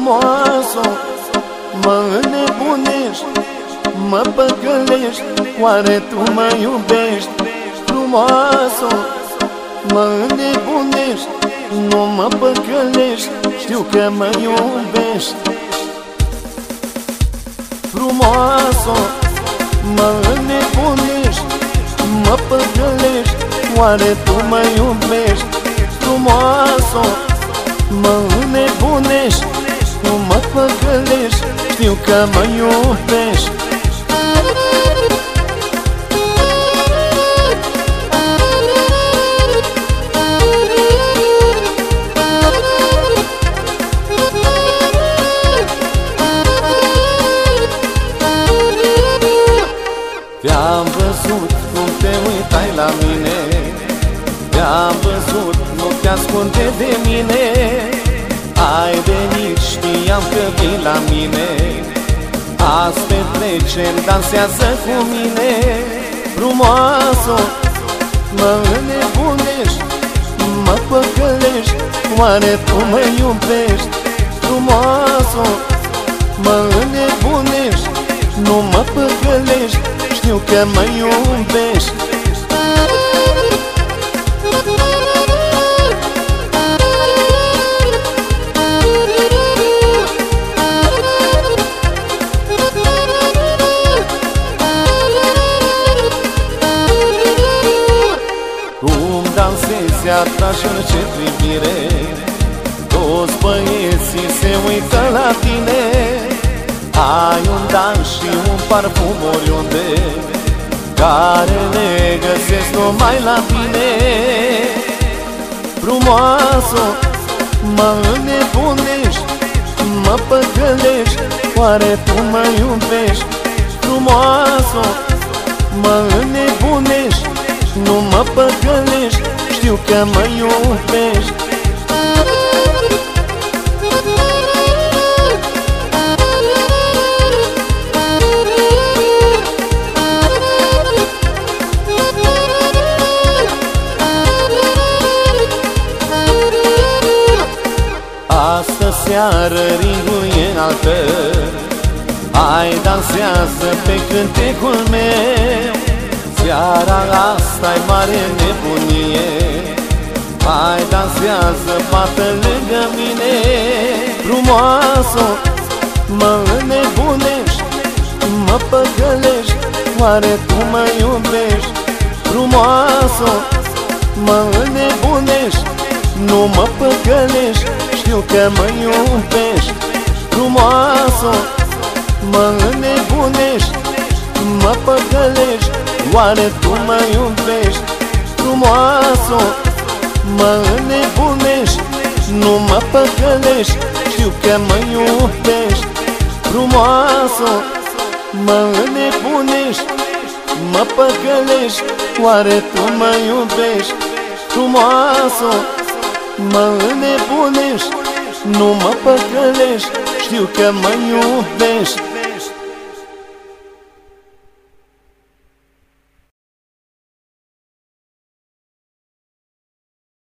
frumoasă. Mă înnebunești, mă păcălești Oare tu mă iubești, frumoasă Mă înnebunești, nu mă păcălești Știu că mă iubești. Frumoasă, mă înnebunești Mă păcălești, oare tu mă iubești? Frumoasă, mă înnebunești Nu mă păcălești, știu că mă iubești. Te-am văzut cum te uitai la mine Te-am văzut, nu te ascunde de mine Ai venit, știam că vii la mine. Azi petreceri, dansează cu mine. Frumoasă, mă înnebunești Mă păcălești, oare tu mă iubești? Frumoasă, mă înnebunești Nu mă păcălești știu că mă iubești dansezi atrași în ce privire Toți băieții se uită la tine. Ai un dans și un parfum oriunde Care le găsesc numai la tine. Frumoasă, mă înnebunești Mă păcălești, oare tu mă iubești? Frumoasă, mă înnebunești Nu mă păcălești, știu că mă iubești. Astă seară ringul e înaltă Hai dansează pe cântecul meu. Seara asta e mare nebunie Hai dansează, bată lângă mine. Frumoasă, mă înnebunești Mă păgălești, oare tu mă iubești? Frumoasă, mă înnebunești Nu mă păgălești știu că mă iubești. Frumoasă, mă înnebunești Mă păcălești, oare tu mă iubești? Frumoasă, mă înnebunești Nu mă păcălești, știu că mă iubești. Frumoasă, mă înnebunești Mă păcălești, oare tu mă iubești? Frumoasă, mă înnebunești nu mă păcălești, știu că mă iubești